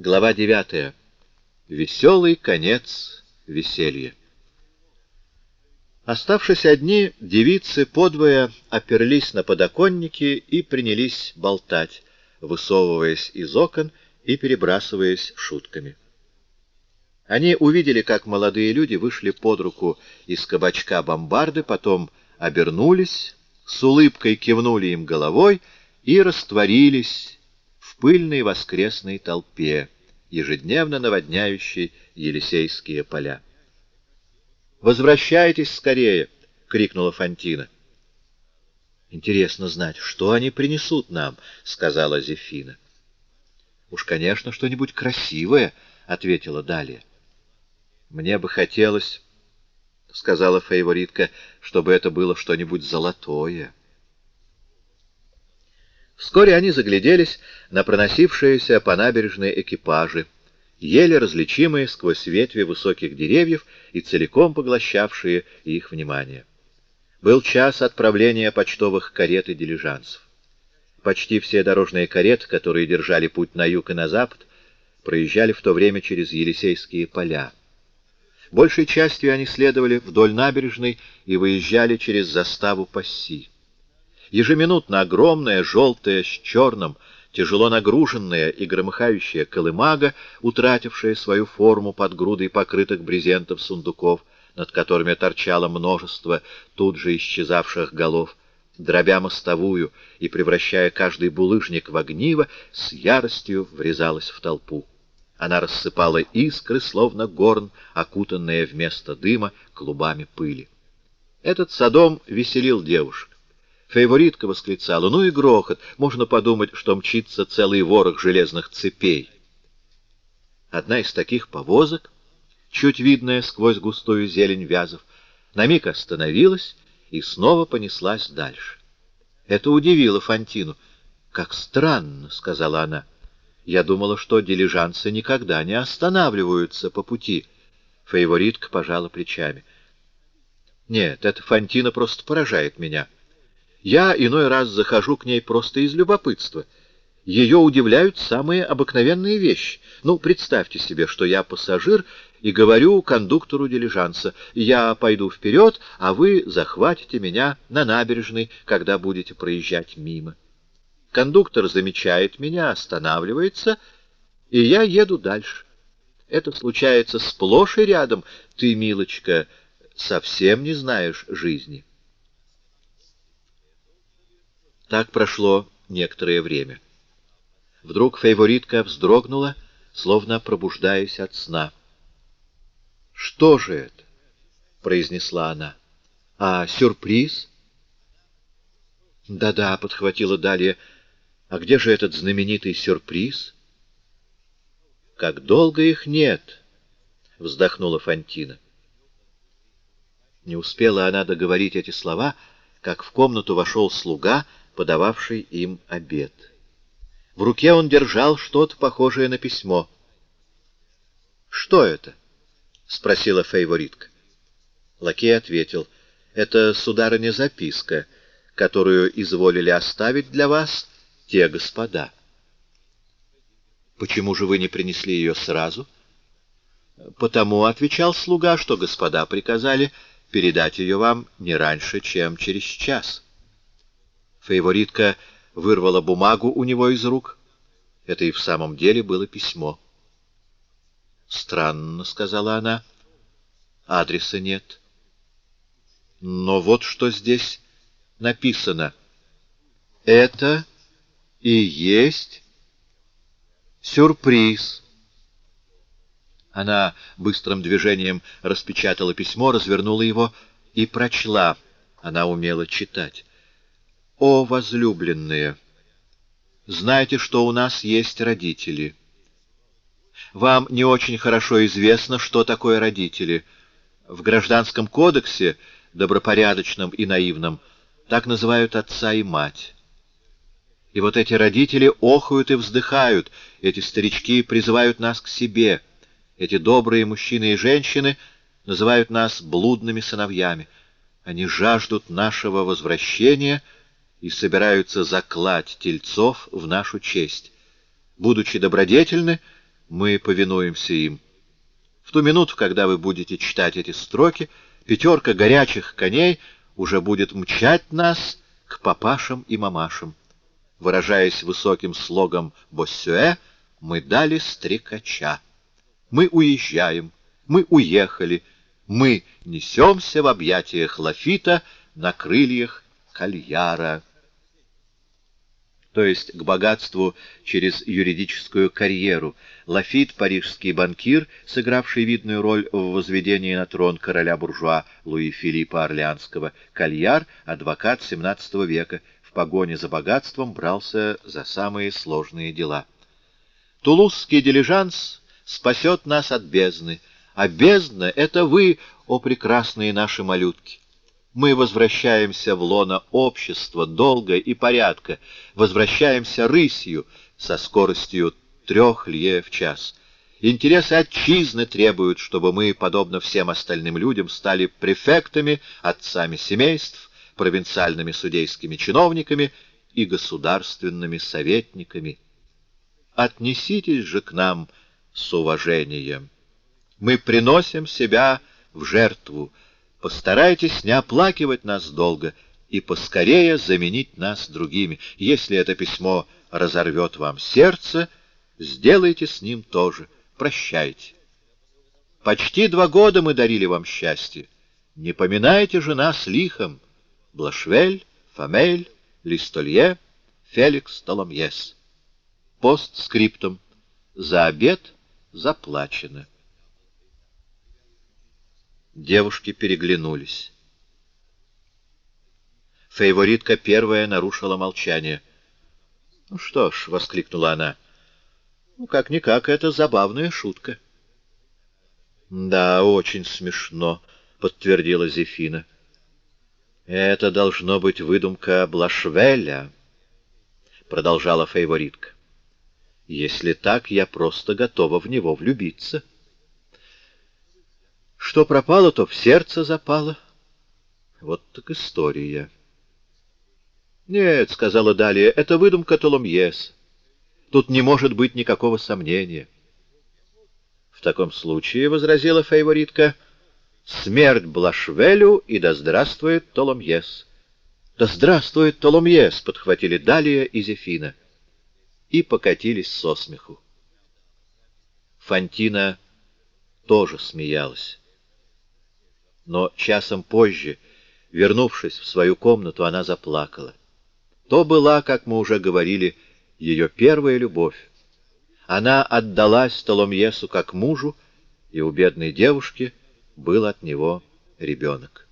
Глава 9. Веселый конец веселья. Оставшись одни, девицы подвое оперлись на подоконники и принялись болтать, высовываясь из окон и перебрасываясь шутками. Они увидели, как молодые люди вышли под руку из кабачка бомбарды, потом обернулись, с улыбкой кивнули им головой и растворились пыльной воскресной толпе, ежедневно наводняющей Елисейские поля. «Возвращайтесь скорее!» — крикнула Фантина. «Интересно знать, что они принесут нам», — сказала Зефина. «Уж, конечно, что-нибудь красивое», — ответила Далия. «Мне бы хотелось», — сказала фаворитка, — «чтобы это было что-нибудь золотое». Вскоре они загляделись на проносившиеся по набережной экипажи, еле различимые сквозь ветви высоких деревьев и целиком поглощавшие их внимание. Был час отправления почтовых карет и дилижансов. Почти все дорожные кареты, которые держали путь на юг и на запад, проезжали в то время через Елисейские поля. Большей частью они следовали вдоль набережной и выезжали через заставу Пасси. Ежеминутно огромная, желтая, с черным, тяжело нагруженная и громыхающая колымага, утратившая свою форму под грудой покрытых брезентов сундуков, над которыми торчало множество тут же исчезавших голов, дробя мостовую и превращая каждый булыжник в огниво, с яростью врезалась в толпу. Она рассыпала искры, словно горн, окутанная вместо дыма клубами пыли. Этот садом веселил девушек. Фаворитка восклицала, ну и грохот, можно подумать, что мчится целый ворох железных цепей. Одна из таких повозок, чуть видная сквозь густую зелень вязов, на миг остановилась и снова понеслась дальше. Это удивило Фантину. «Как странно», — сказала она. «Я думала, что дилижансы никогда не останавливаются по пути». Фаворитка пожала плечами. «Нет, эта Фантина просто поражает меня». Я иной раз захожу к ней просто из любопытства. Ее удивляют самые обыкновенные вещи. Ну, представьте себе, что я пассажир и говорю кондуктору дилижанса, я пойду вперед, а вы захватите меня на набережной, когда будете проезжать мимо. Кондуктор замечает меня, останавливается, и я еду дальше. Это случается сплошь и рядом. Ты, милочка, совсем не знаешь жизни. Так прошло некоторое время. Вдруг фаворитка вздрогнула, словно пробуждаясь от сна. «Что же это?» — произнесла она. «А сюрприз?» «Да-да», — подхватила Далия. «А где же этот знаменитый сюрприз?» «Как долго их нет!» — вздохнула Фантина. Не успела она договорить эти слова, как в комнату вошел слуга — подававший им обед. В руке он держал что-то похожее на письмо. «Что это?» — спросила фейворитка. Лакей ответил, «Это, сударыня, записка, которую изволили оставить для вас те господа». «Почему же вы не принесли ее сразу?» «Потому, — отвечал слуга, — что господа приказали передать ее вам не раньше, чем через час». Фаворитка вырвала бумагу у него из рук. Это и в самом деле было письмо. «Странно», — сказала она. «Адреса нет». «Но вот что здесь написано. Это и есть сюрприз». Она быстрым движением распечатала письмо, развернула его и прочла. Она умела читать. «О, возлюбленные! Знайте, что у нас есть родители. Вам не очень хорошо известно, что такое родители. В Гражданском кодексе, добропорядочном и наивном, так называют отца и мать. И вот эти родители охают и вздыхают, эти старички призывают нас к себе, эти добрые мужчины и женщины называют нас блудными сыновьями. Они жаждут нашего возвращения — и собираются заклать тельцов в нашу честь. Будучи добродетельны, мы повинуемся им. В ту минуту, когда вы будете читать эти строки, пятерка горячих коней уже будет мчать нас к папашам и мамашам. Выражаясь высоким слогом «Боссюэ», мы дали стрекача. Мы уезжаем, мы уехали, мы несемся в объятиях Лафита на крыльях Кальяра то есть к богатству через юридическую карьеру. Лафит, парижский банкир, сыгравший видную роль в возведении на трон короля-буржуа Луи Филиппа Орлеанского, Кальяр, адвокат XVII века, в погоне за богатством брался за самые сложные дела. Тулузский дилижанс спасет нас от бездны, а бездна — это вы, о прекрасные наши малютки мы возвращаемся в лоно общества, долга и порядка, возвращаемся рысью со скоростью трех лье в час. Интересы отчизны требуют, чтобы мы, подобно всем остальным людям, стали префектами, отцами семейств, провинциальными судейскими чиновниками и государственными советниками. Отнеситесь же к нам с уважением. Мы приносим себя в жертву, Постарайтесь не оплакивать нас долго и поскорее заменить нас другими. Если это письмо разорвет вам сердце, сделайте с ним тоже. Прощайте. Почти два года мы дарили вам счастье. Не поминайте же нас лихом. Блашвель, Фамель, Листолье, Феликс Толомьес. Постскриптум. За обед заплачено. Девушки переглянулись. Фейворитка первая нарушила молчание. «Ну что ж», — воскликнула она, — «ну как-никак, это забавная шутка». «Да, очень смешно», — подтвердила Зефина. «Это должно быть выдумка Блашвеля», — продолжала фейворитка. «Если так, я просто готова в него влюбиться». Что пропало, то в сердце запало. Вот так история. «Нет», — сказала Далия, — «это выдумка Толомьес. Тут не может быть никакого сомнения». «В таком случае», — возразила фейворитка, — «смерть Блашвелю и да здравствует Толомьес». «Да здравствует Толомьес!» — подхватили Далия и Зефина. И покатились со смеху. Фантина тоже смеялась но часом позже, вернувшись в свою комнату, она заплакала. То была, как мы уже говорили, ее первая любовь. Она отдалась Толомьесу как мужу, и у бедной девушки был от него ребенок.